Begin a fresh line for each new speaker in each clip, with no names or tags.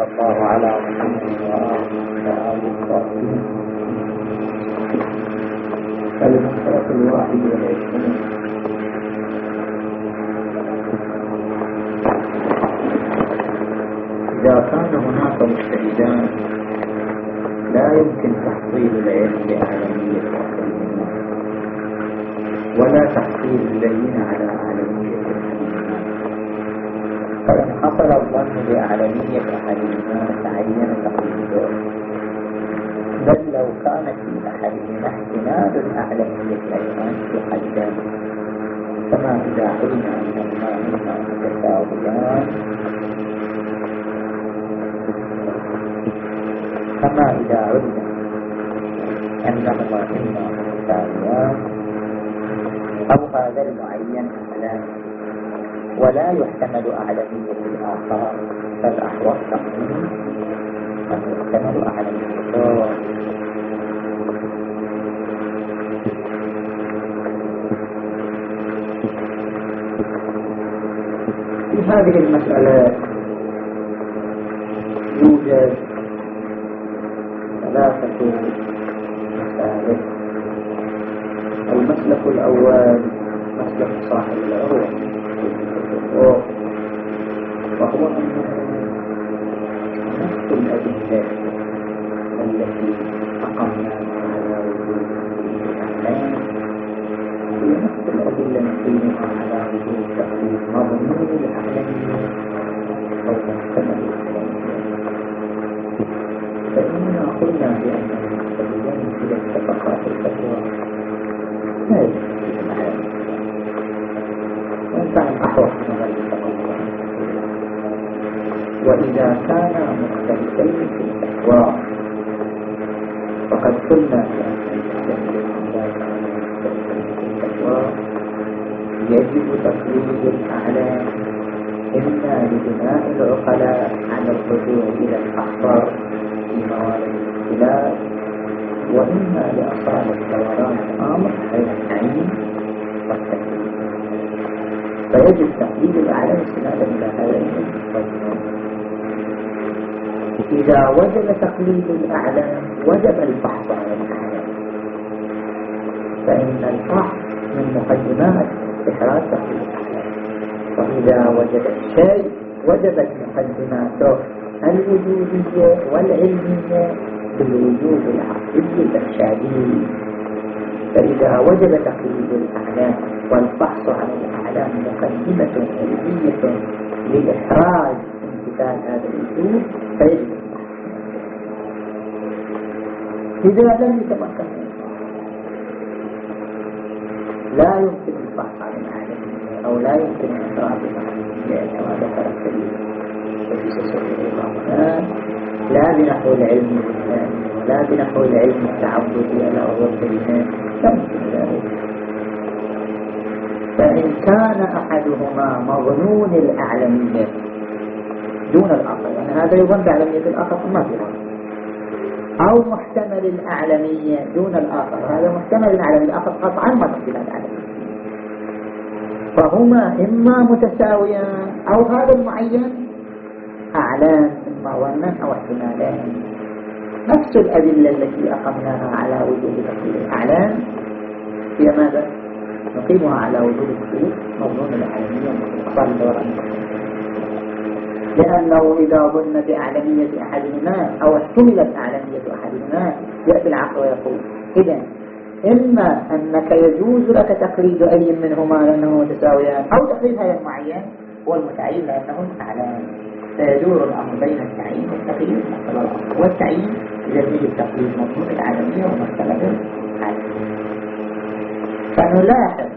الله على محمد والعشرين إذا كان هناك مجتهدان لا يمكن تحصيل العلم بأعلمية ولا تحصيل البين على أعلمية فإن حصل الظن بأعلمية أحدهما تعين تقليده. بل لو كان في أحدهما احتمال الأعلمية أيضا يقدم كما إذا علم أنهما مما متساويان. كما إذا علم أنهما إما متساويان. أو هذا المعين أعلام ولا يحتمل أعلمية الآخر فالأحوال تقديم من يحتمل أعلمية في هذه المسألة يوجد ثلاثة مسائل المسلك الأول مسلك صاحب العروة. وهو نفس الأدلة التي أقمنا على وجود الأعلام هي نفس الأدلة نقيمها على وجود تقليد مضمون الأعلامية أو محتمل فإننا قلنا بأن المستدلين إذا اتفقا الفتوى لا الأعلام وإن كان أحوط من غير وإذا كان مختلفين في الفتوى فقد قلنا يجب تقليد الأعلام إما لبناء العقلاء على الرجوع إلى الأخبار في موارد الاختلاف وإما لأصالة دوران الأمر بين النعيم والتكليف فيجب تقليد الأعلام استنادا إلى هذين الوجهين إذا وجب تقليد الأعلام وجب البحث عن الأعلام فإن البحث من مقدمات إحراج تقليد الأعلام وإذا وجد الشيء وجبت مقدماته الوجودية والعلمية بالوجود العقلي الإرشادي. فإذا وجب تقليد الأعلام والبحث عن الأعلام مقدمة علمية لإحراج امتثال هذا الوجود فيجب إذا لم يتمكن. لا يمكن البحث عن العالمية أو لا يمكن إخراج العالمية كما ذكر الكريم لا بنحو العلم الإسلامي ولا بنحو العلم التعبدي على أوروبيين لا يمكن ذلك. فإن كان أحدهما مظنون الأعلمية دون الآخر يعني هذا يظن بعلمية الآخر ما في هذا أو محتمل الأعلمية دون الآخر. هذا محتمل الأعلمية الآخر قطعا ما تقبل الأعلمية فهما إما متساويان أو هذا المعين أعلام إما ظنا أو احتمالان نفس الأدلة التي أقمناها على وجود تقليد الأعلام هي ماذا؟ نقيمها على وجود تقليد مضمون الأعلامية أصال الدوران لأنه إذا ظن بأعلمية أحدهما أو احتملت أعلمية أحدهما يأتي العقل ويقول. إذا إما أنك يجوز لك تقليد أي منهما لأنه متساويان أو تقليد هذا المعين هو المتعين لأنه أعلام فيدور الأمر بين التعيين والتقليد والتعيين إذا يجب تقليد مطلوب العالمية ومختلف العالمية. فنلاحظ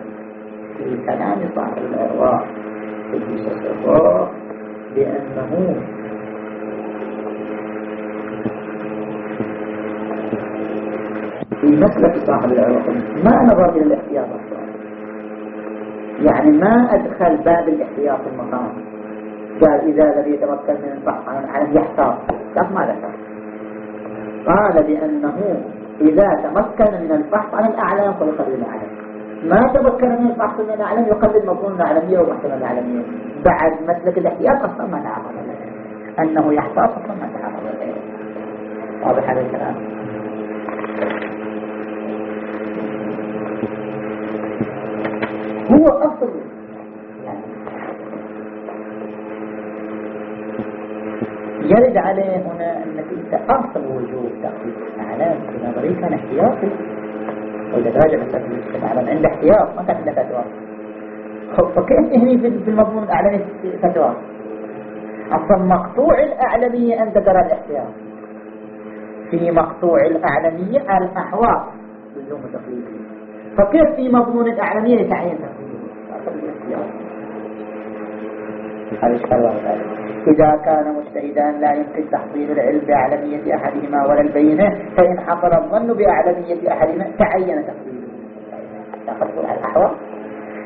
في كلام صاحب الأرواح في الصفات بأنه في مسلك صاحب العروق ما نظر إلى الاحتياط يعني ما أدخل باب الاحتياط المقام. قال إذا الذي يتمكن من البحث عن العالم يحتاط. ما ذكر قال بأنه إذا تمكن من البحث عن الأعلام فيقلل الأعلام ما تمكن من البحث عن الأعلام يقلل مضمون الأعلامية ومحتمل الأعلامية بعد مسلك الاحتياط أصلا ما نعرف أنه يحتاط ثم تحرر واضح هذا الكلام؟ هو أصل. يرد عليه هنا أنت أصل وجود تقليد الأعلام في نظري كان احتياطي مسألة الأعلام عنده احتياط ما كان عنده فتوى. فكيف هني في المضمون الأعلامي فتوى. أصلا مقطوع الأعلمية أنت ترى الاحتياط. في مقطوع الأعلمية الأحواض. لزوم تقليدي فكيف في مضمون الأعلمية يتعين تقليدي إذا كان مجتهدا لا يمكن تحصيل العلم بأعلمية أحدهما ولا البينة فإن حصل الظن بأعلمية أحدهما تعين تقليده تقليد الأحوال.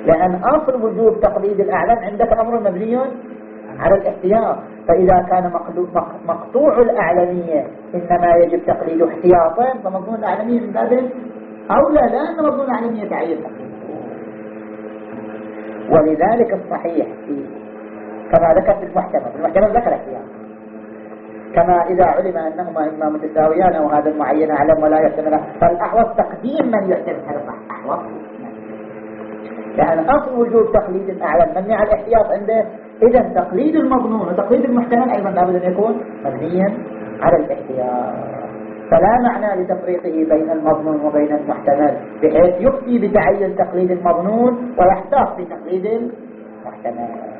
لأن أصل وجوب تقليد الأعلام عندك أمر مبني على الاحتياط. فإذا كان مقطوع الأعلمية إنما يجب تقليد احتياطا فمضمون الأعلمية من باب أولى لا أن مضمون الأعلمية تعين ولذلك الصحيح في كما ذكر في المحكمة. في المحكمة ذكر احتياط كما إذا علم أنهما إما متساويان أو هذا المعين أعلم ولا يحتمل فالأحوص تقديم من يحتمل هذا أحوص. لأن أصل وجود تقليد الأعلم مبني على الاحتياط عنده. إذا تقليد المظنون وتقليد المحتمل أيضا لابد أن يكون مبنيا على الإحتياط. فلا معنى لتفريقه بين المظنون وبين المحتمل. بحيث يفتي بتعين تقليد المظنون ويحتاط بتقليد المحتمل.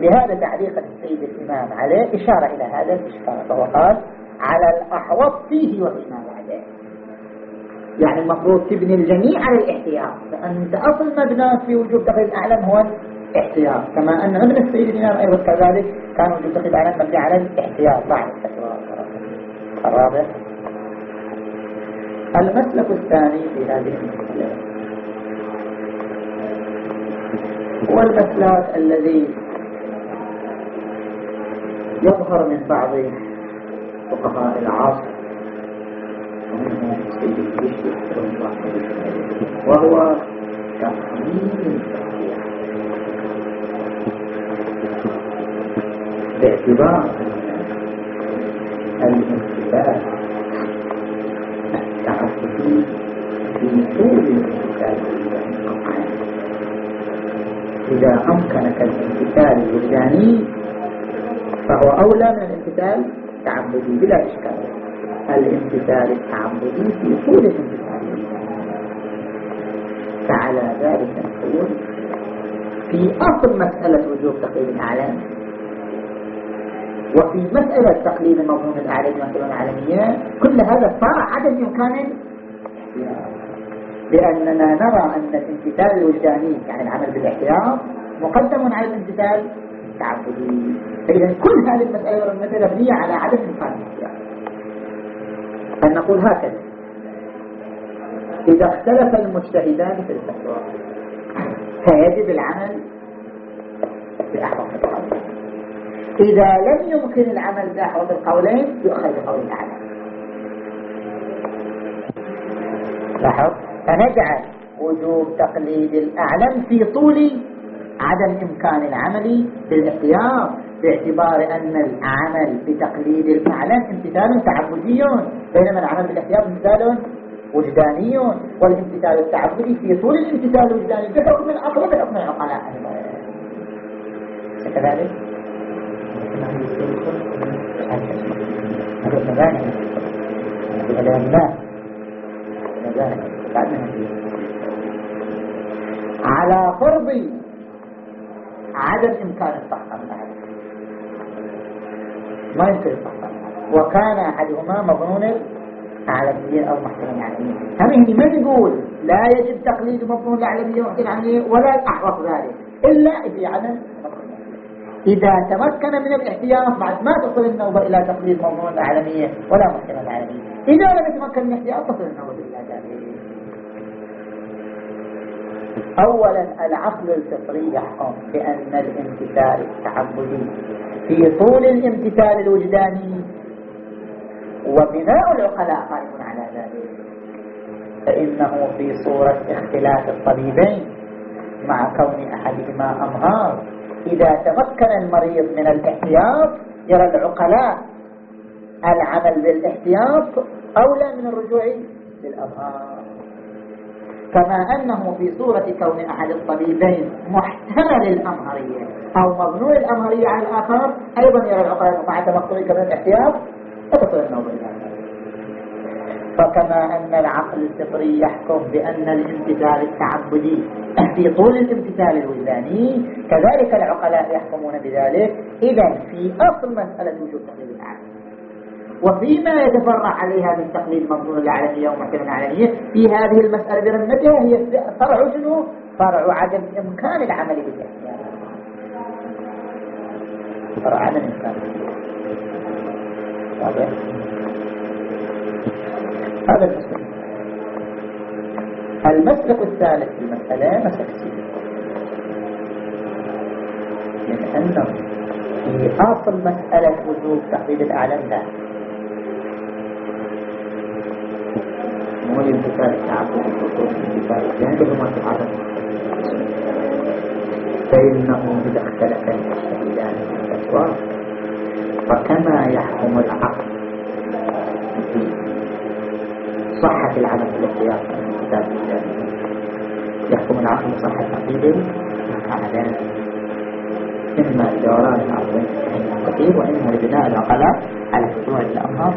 لهذا تعليق السيد الإمام عليه إشارة إلى هذا الإشكال. فهو قال على الأحوط فيه وفيما بعده يعني المفروض تبني الجميع على الاحتياط. لأن أصل مبنى في وجوب تقليد الأعلم هو احتياط كما أن ابن السيد الإمام أيضا كذلك كان وجود تقليد الأعلم مبني على الاحتياط. بعد الرابع. المسلك الثاني في هذه المسألة. هو المسلك الذي يظهر من بعض فقهاء العصر وهو تقليل باعتبار الامتثال التعبدي في طول الامتثال إذا أمكنك الامتثال الوجداني فهو أولى من الامتثال التعبدي بلا إشكال. الامتثال التعبدي في طول الامتثال. فعلى ذلك نقول في أصل مسألة وجوب تقليد الأعلام وفي مسألة تقليد المضمون الأعلامي والمسألة العالمية كل هذا صار عدم إمكان لأننا نرى أن الامتثال الوجداني يعني العمل بالاحتياط مقدم على الامتثال التعبدي فإذا كل هذه المسألة والمسألة مبنية على عدم الاحتياط أن نقول هكذا. إذا اختلف المجتهدان في الفتوى فيجب العمل بأحوط القولين إذا لم يمكن العمل بأحوط القولين يؤخذ بقول الأعلى لاحظ؟ فنجعل وجوب تقليد الأعلم في طول عدم إمكان العمل بالاحتياط باعتبار أن العمل بتقليد الأعلم امتثال تعبدي بينما العمل بالاحتياط امتثال وجداني والامتثال التعبدي في طول الامتثال الوجداني بحكم العقل بحكم العقلاء. كذلك؟ هذا مباني هذا لا على فرض عدم إمكان الصحة ما يمكن الصحة. وكان أحدهما مظنون العالمية أو محكمة العالمية. هم هني ما تقول لا يجب تقليد مظنون العالمية ومحكمة العالمية ولا أحوط ذلك. إلا في عدم إذا تمكن من الاحتياط بعد ما تصل النوبة إلى تقليد مضمون العالمية ولا محكمة العالمية. إذا لم يتمكن من الاحتياط تصل النوبة إلى ذلك أولا العقل الفطري يحكم بأن الامتثال التعبدي في طول الامتثال الوجداني وبناء العقلاء قائم على ذلك. فإنه في صورة اختلاف الطبيبين مع كون أحدهما أمهار. إذا تمكن المريض من الاحتياط يرى العقلاء العمل بالاحتياط أولى من الرجوع للأظهار كما أنه في صورة كون أحد الطبيبين محتمل الأمهرية. أو مظنون الأمهرية على الآخر. أيضا يرى العقلاء مع تمثل كمان الاحتياط. فتصير النوبة فكما أن العقل الفطري يحكم بأن الامتثال التعبدي في طول الامتثال الوجداني كذلك العقلاء يحكمون بذلك. إذا في أصل مسألة وجود تقليد العقل. وفيما يتفرع عليها من تقليد مضمون العالمية ومحكمة العالمية في هذه المسألة برمتها هي فرع شنو؟ فرع عدم إمكان العمل بالاحتيال فرع عدم إمكان؟ هذا. المسلك. المسلك الثالث في المسألة مسلك السيد لأنه في أصل مسألة وجود تقليد الأعلام لا. مو الانتقال التعبد الخصوص الانتقال الجانب ما تعرض فإنه إذا اختلف الشهيدان في الأسواق فكما يحكم العقل في صحة العمل في الاختيار من الكتاب. الجانب يحكم العقل بصحة عقيدة الأعلام إما لدوران العقل الكثير وإما لبناء العقلاء على خضوع الأمر.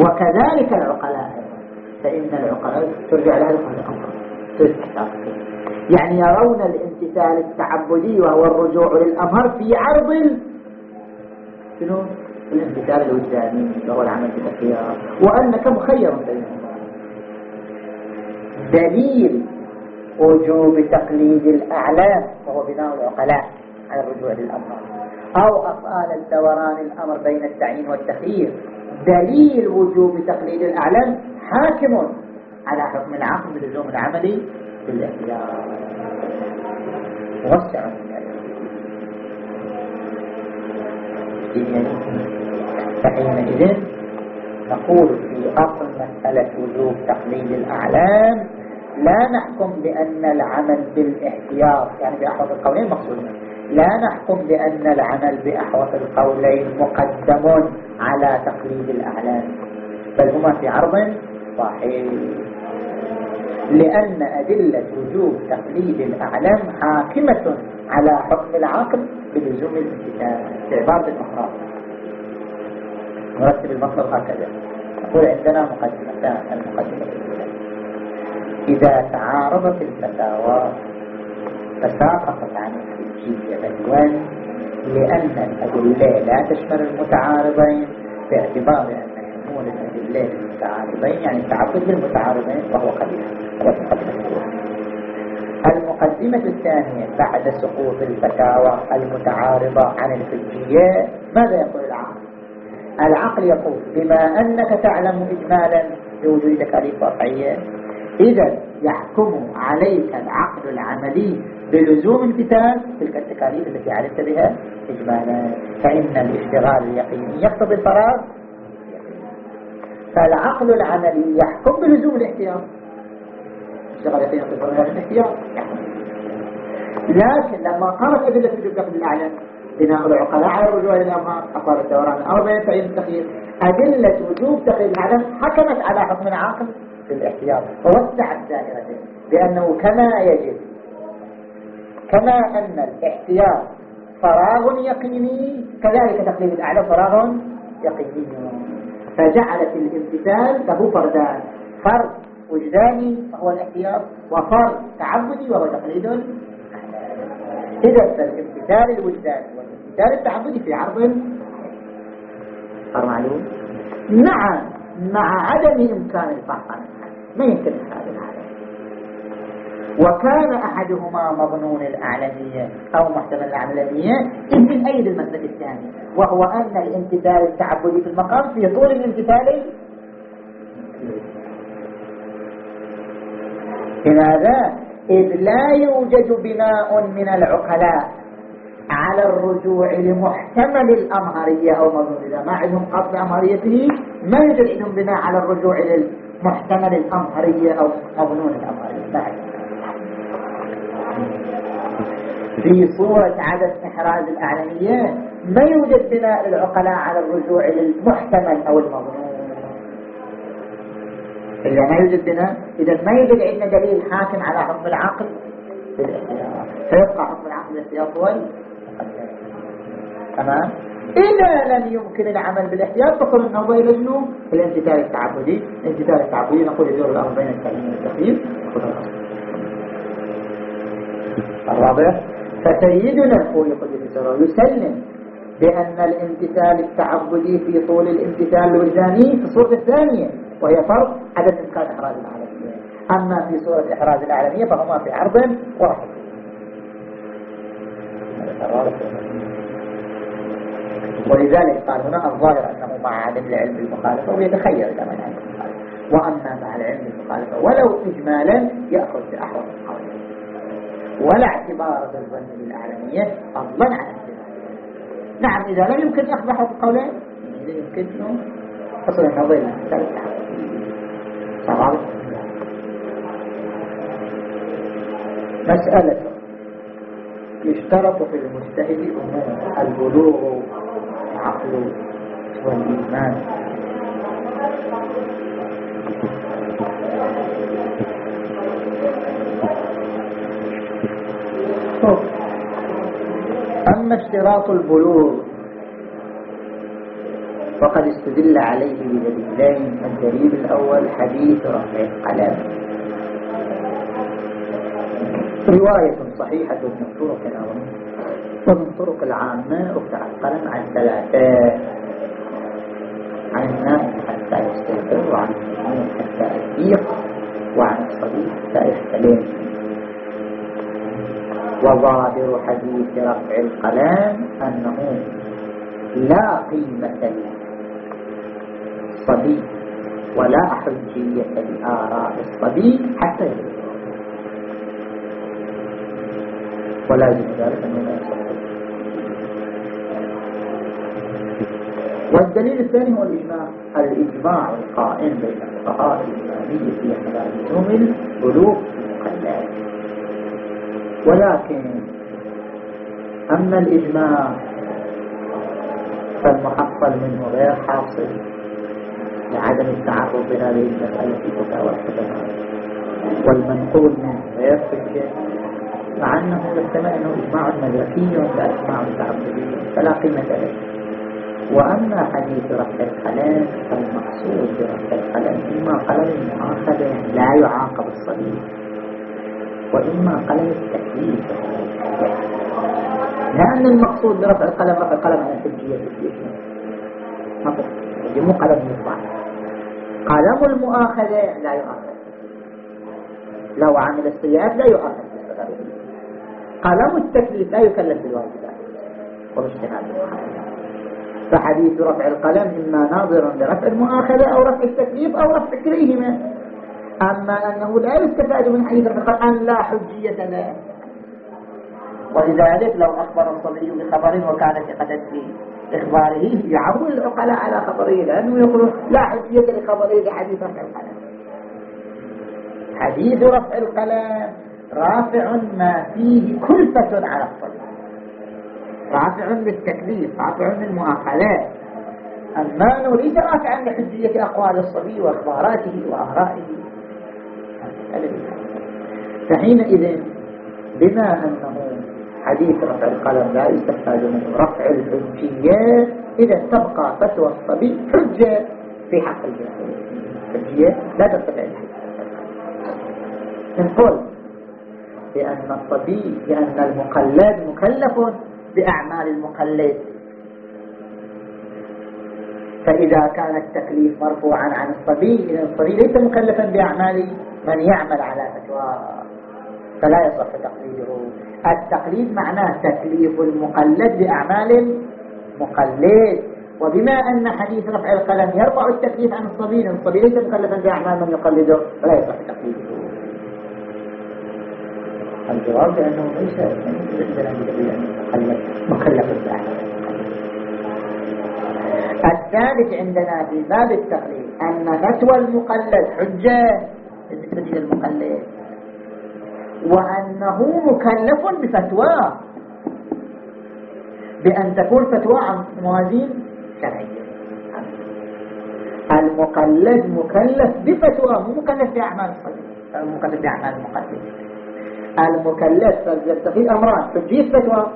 وكذلك العقلاء. فإن العقلاء ترجع لها الأمر يعني يرون الامتثال التعبدي وهو الرجوع للأمر في عرض شنو؟ الامتثال الوجداني وهو العمل بالخيار وأنك مخير بينهما دليل وجوب تقليد الأعلام وهو بناء العقلاء على الرجوع للأمر أو أفعال الدوران الأمر بين التعيين والتخيير. دليل وجوب تقليد الأعلام حاكم على حكم العقل بلزوم العمل بالاختيار. موسع فحينئذ نقول في أصل مسألة وجوب تقليد الأعلام لا نحكم بأن العمل بالاحتياط يعني بأحوط القولين مقصود لا نحكم بأن العمل بأحوط القولين مقدم على تقليد الأعلام بل هما في عرض صحيح. لأن أدلة وجوب تقليد الأعلام حاكمة على حكم العقل بلزوم الامتثال بعبارة أخرى نرتب المطلب هكذا. نقول عندنا مقدمتان المقدمة الأولى إذا تعارضت الفتاوى فساقطت عن الحجية بدوا لأن الأدلة لا تشمل المتعارضين باعتبار أن شمول الأدلة المتعارضين يعني التعبد بالمتعارضين وهو قبيح. المقدمة الثانية بعد سقوط الفتاوى المتعارضة عن الحجية ماذا يقول العقل؟ العقل يقول بما أنك تعلم إجمالا بوجود تكاليف واقعية. إذا يحكم عليك العقل العملي بلزوم امتثال تلك التكاليف التي علمت بها إجمالا. فإن الاشتغال اليقيني يقتضي الفراغ. فالعقل العملي يحكم بلزوم الاحتياط. اشتغال يقيني يقتضي الفراغ الاحتياط. لكن لما قامت أدلة وجود دخل الأعلى بناء العقلاء على الرجوع إلى الأمهار أقوال الدوران الأربعين فإن التخيير أدلة وجوب تقييد العدم حكمت على حكم العاقل بالاحتياط ووسعت دائرته بأنه كما يجب كما أن الاحتياط فراغ يقيني كذلك تقليد الأعلى فراغ يقيني. فجعلت الامتثال له فردان فرد وجداني وهو الاحتياط وفرد تعبدي وهو تقليد إذا فالامتثال الوجداني والامتثال التعبدي في عرض معلوم نعم مع عدم إمكان الفحص ما يمكن هذا وكان أحدهما مظنون الأعلمية أو محتمل الأعلمية يمكن أيد المسلك الثاني وهو أن الامتثال التعبدي في المقام في طول الامتثال لماذا؟ إذ لا يوجد بناء من العقلاء على الرجوع لمحتمل الأمهرية أو مظنون إذا ما عندهم قصد أمهريته ما يوجد عندهم بناء على الرجوع محتمل الأمهرية أو مظنون الأمهرية. بعد. في صورة عدد إحراز الأعلمية ما يوجد بناء للعقلاء على الرجوع للمحتمل أو المظنون إذا ما يوجد بناء إذا ما يوجد عندنا دليل حاكم على حكم العقل فيبقى حكم العقل بالاحتياط هو تمام؟ إذا لم يمكن العمل بالاحتياط فقل النظر إلى شنو؟ الامتثال التعبدي، الامتثال التعبدي نقول يدور الأمر بين التعليم والتخفيف الرابع. فسيدنا الخوي قدس يسلم بأن الامتثال التعبدي في طول الامتثال الوجداني في الصورة الثانية وهي فرض عدم إمكان إحراز العالمية. أما في صورة إحراز العالمية فهما في عرض واحد ولذلك قال هنا الظاهر أنه مع عدم العلم بالمخالفة ويتخير من علم المخالفة وأما مع العلم بالمخالفة ولو إجمالا يأخذ بأحوط القولين ولا اعتبار بالظن بالأعلمية الظن على نعم إذا لم يمكن أخذ أحد القولين إذا يمكن حصل النظير صعب مسألة. يشترط في المجتهد أمور البلوغ العقل والإيمان. أما اشتراط البلوغ فقد استدل عليه بدليلين الدليل الأول حديث رفع القلم رواية صحيحة من طرق ومن طرق العامة رفع القلم عن ثلاثة عن النائم حتى يستيقظ وعن المجنون حتى يفيق وعن الصبي حتى يحتلم. وظاهر حديث رفع القلم أنه لا قيمة للصبي ولا حجية لآراء الصبي حتى يبلغ ولازم ذلك يصح والدليل الثاني هو الإجماع الإجماع القائم بين الفقهاء الإسلامية في حلال لزوم البلوغ ولكن أما الإجماع فالمحصل منه غير حاصل لعدم التعرض بهذه المسألة في فتاوى الحكماء والمنقول منه غير حجة مع أنه يحتمل أنه إجماع مدركي لا إجماع تعبدي فلا قيمة له. وأما حديث رفع القلم فالمقصود برفع القلم إما قلم المؤاخذة لا يعاقب الصليب. وإما قلم التكليف. لأن المقصود برفع القلم رفع القلم على الحجية مو قلم يطبع قلم المؤاخذة لا يؤاخذ. لو عمل السيئات لا يؤاخذ. قلم التكليف لا يكلف بالواجبات. وباجتهاد فحديث رفع القلم إما ناظرا لرفع المؤاخذة أو رفع التكليف أو رفع كليهما. أما أنه لا يستفاد من حديث القلم أن لا حجية له. ولذلك لو أخبر الصبي بخبر وكان ثقة في إخباره يعول العقلاء على خبره لأنه يقول لا حجية لخبره بحديث رفع القلم. حديث رفع القلم رافع ما فيه كلفة على الصبي رافع للتكليف رافع للمؤاخذات أما نريد رافعا لحجية أقوال الصبي وأخباراته وآرائه. فحينئذ بما أنه حديث رفع القلم لا يستفاد منه رفع الحجية إذا تبقى فتوى الصبي حجة في حق الجنة حجية لا تستطيع الحجة. نقول بأن الصبي بأن المقلد مكلف بأعمال المقلد. فإذا كان التكليف مرفوعا عن الصبي إذا الصبي ليس مكلفا بأعمال من يعمل على فتوى فلا يصح تقليده. التقليد معناه تكليف المقلد بأعمال المقلد. وبما أن حديث رفع القلم يرفع التكليف عن الصبي الصبي ليس مكلفا بأعمال من يقلده فلا يصح تقليده. الجواب بأنه ليس مكلف بأعمال الثالث عندنا في باب التقليد أن فتوى المقلد حجة. بالنسبة للمقلد وأنه مكلف بفتواه بأن تكون فتوى عن موازين شرعية. المقلد مكلف بفتوى مو مكلف بأعمال الصدر مكلف بأعمال المقلد المكلف فليستفيد أمران. حجية فتوى.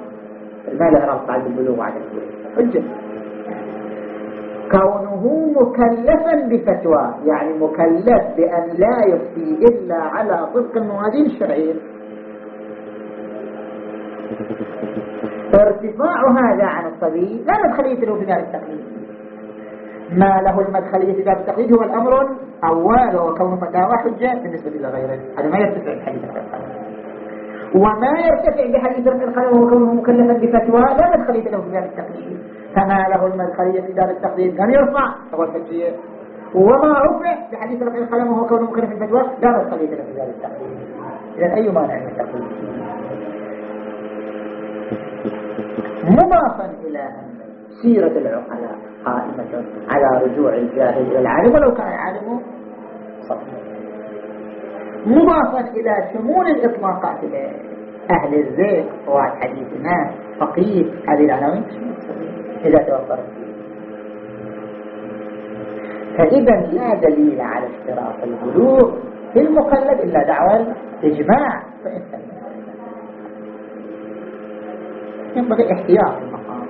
ما له على البلوغ وعلى البلوغ. حجة. كونه مكلفا بفتوى يعني مكلف بأن لا يفتي إلا على طبق الموازين الشرعية فارتفاع هذا عن الصبي لا مدخلية له في ذلك التقليد. ما له المدخلية في ذلك التقليد هو الأمر الأول وهو كون فتاوى حجة بالنسبة إلى غيره. هذا ما يرتفع بحديث وما يرتفع بحديث القلم وهو كونه مكلفا بفتوى لا مدخلية له في ذلك التقليد. فما له المدخلية في ذلك التقليد لم يرفع هو الحجية وما رفع بحديث رفع القلم وهو كونه مكلفا بفتوى لا مدخلية في ذلك التقليد إذا أي مانع من التقليد مضافا إلى أن سيرة العقلاء قائمة على رجوع الجاهل إلى العالم ولو كان العالم صفا مضافا إلى شمول الإطلاقات أهل الزيق رواد حديثنا فقيه هذه العناوين إذا توفرت فإذا لا دليل على اشتراط البلوغ في المقلد إلا دعوى الإجماع. ينبغي احتياط المقام.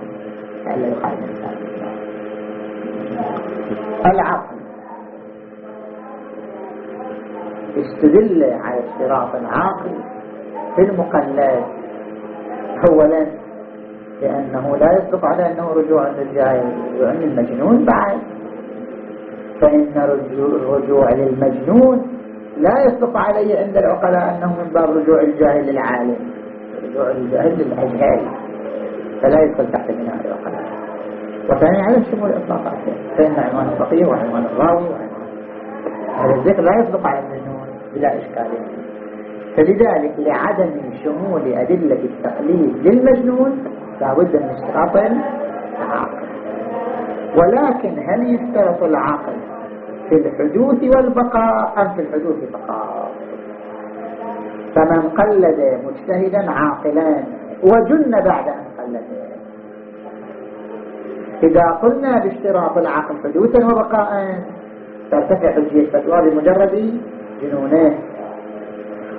يخالف العقل استدل على اشتراط العاقل في المقلد. اولا لأنه لا يصدق على أنه رجوع للجاهل رجوع للمجنون بعد. فإن الرجوع للمجنون لا يصدق عليه عند العقلاء أنه من باب رجوع الجاهل للعالم. رجوع الجاهل للاجهال فلا يدخل تحت بناء العقلاء. وثانيا على الشمول اطلاقات فإن عنوان الفقيه وعنوان الراوي هذا الذكر لا يصدق على المجنون بلا إشكال. فلذلك لعدم شمول أدلة التقليد للمجنون لابد من اشتراط العقل. ولكن هل يشترط العقل في الحدوث والبقاء أم في الحدوث فقط؟ فمن قلد مجتهدا عاقلا وجن بعد أن إذا قلنا باشتراط العقل حدوثا وبقاء ترتفع حجية فتوى بمجرد جنونه.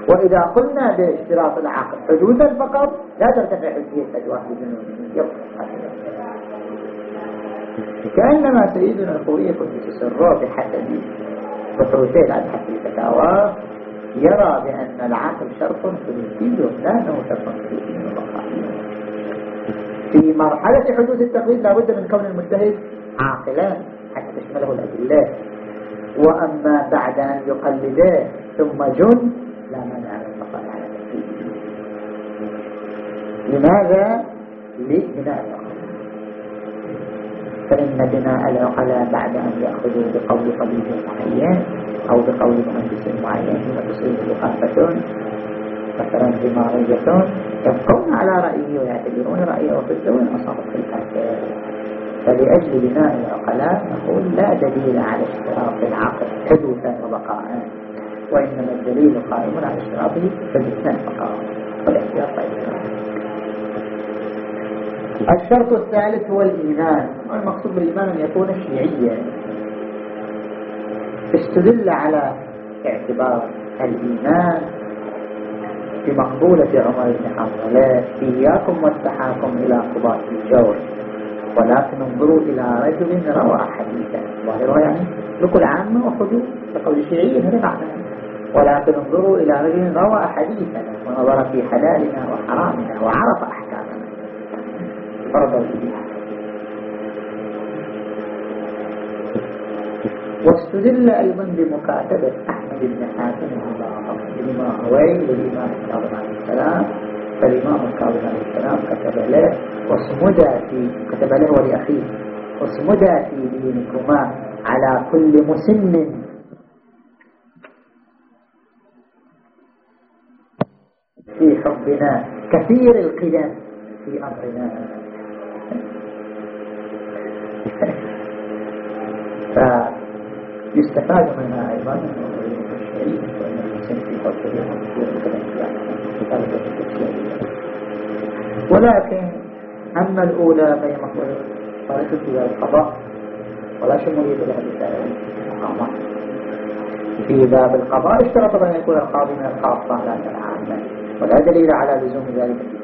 وإذا قلنا باشتراط العقل حدوثا فقط لا ترتفع حجية فتوى بجنونه كأنما سيدنا الخوي قدس سره بحسب بحوثين عن حسب الفتاوى يرى بأن العقل شرط حدوثي لا أنه شرط وبقائي في مرحلة حدوث التقليد لابد من كون المجتهد عاقلا حتى تشمله الأدلة. وأما بعد أن يقلده ثم جن لا مانع من البقاء على تقليده لماذا؟ لبناء العقلاء فإن بناء العقلاء بعد أن يأخذوا بقول طبيب معين أو بقول مهندس معين فتصيب لقافة مثلا دماغية يبقون على رأيه ويعتبرون رأيه ضده وإن أصابت الكافر فلأجل بناء العقلاء نقول لا دليل على اشتراط العقل حدوثا وبقاء وإنما الدليل قائم على اشتراطه حدوثا وبقاء والاحتياط الشرط الثالث هو الإيمان. والمقصود بالإيمان أن يكون شيعيا. استدل على اعتبار الإيمان بمقبولة عمر بن حنظلة إياكم والتحاكم إلى قضاة الجور ولكن انظروا إلى رجل روى حديثا. ظاهرها يعني لكل عامة وحدود لقول الشيعي هنا معنى ولكن انظروا إلى رجل روى حديثا ونظر في حلالنا وحرامنا وعرف واستدل أيضا بمكاتبة أحمد بن حاتم الإمام هوي والإمام الكاظم عليه السلام فالإمام الكاظم عليه السلام كتب له واصمد في كتب له ولأخيه واصمد في دينكما على كل مسن. في حبنا كثير القدم في أمرنا. فيستفاد منها أيضا ولكن أما الأولى فهي مقبولة طريقة في القضاء ولا شمولية لها في باب القضاء اشترط أن يكون القاضي من الخاصة لا العامة. ولا دليل على لزوم ذلك. في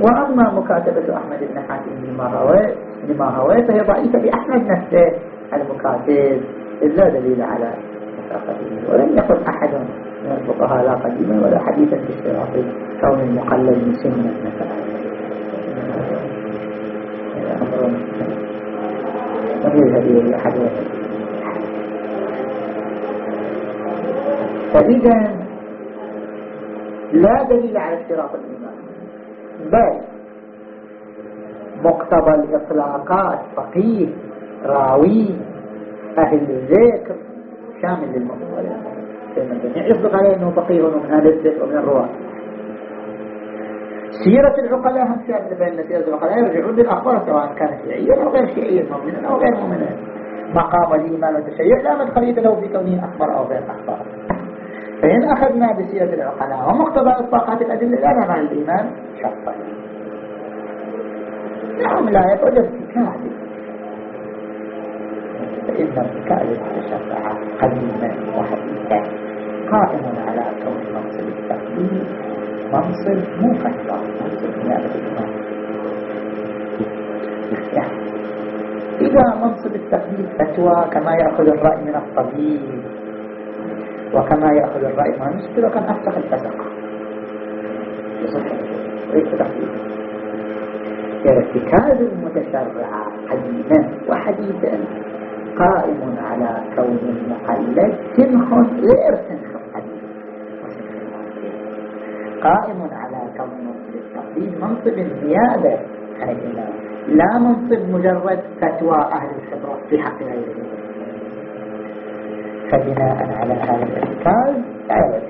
وأما مكاتبة أحمد بن حاتم لما روى لما هو فهي ضعيفة بأحمد نفسه المكاتب لا دليل على مساقته ولم يقل أحد من الفقهاء لا قديما ولا حديثا باشتراط كون المقلد مسنا مثلا. أمر وغير هذه أحد فإذا لا دليل على اشتراط الإيمان. بل مقتضى الإطلاقات فقيه راوي أهل الذكر شامل الجميع يصدق عليه أنه فقيه ومن أهل الذكر ومن الرواة. سيرة العقلاء هم شامل بين سيرة العقلاء يرجعون للأخبار سواء كانت شيعية أو غير شيعية مؤمنا أو غير مؤمنا مقام الإيمان والتشيع لا مدخلية له في كونه أخبر أو غير أخبر فإن أخذنا بسيرة العقلاء ومقتضى إطلاقات الأدلة لا نرى الإيمان شرطا نعم لا يوجد كاذب فإن الكاذب تشرع قديما وحديثا قائم على كون منصب التقديم منصب مو فتوى منصب نيابة الإمام إذا منصب التقديم فتوى كما يأخذ الرأي من الطبيب وكما يأخذ الرأي من المسكر وكان أفسخ الفسق يصح تقديم ارتكاز المتشرع قديما وحديثا قائم على كون المقلد سنخ غير سنخ القديم قائم على كون منصب التقليد منصب الزيادة عن لا منصب مجرد فتوى أهل الخبرة في حق غيره فبناء على هذا الارتكاز لا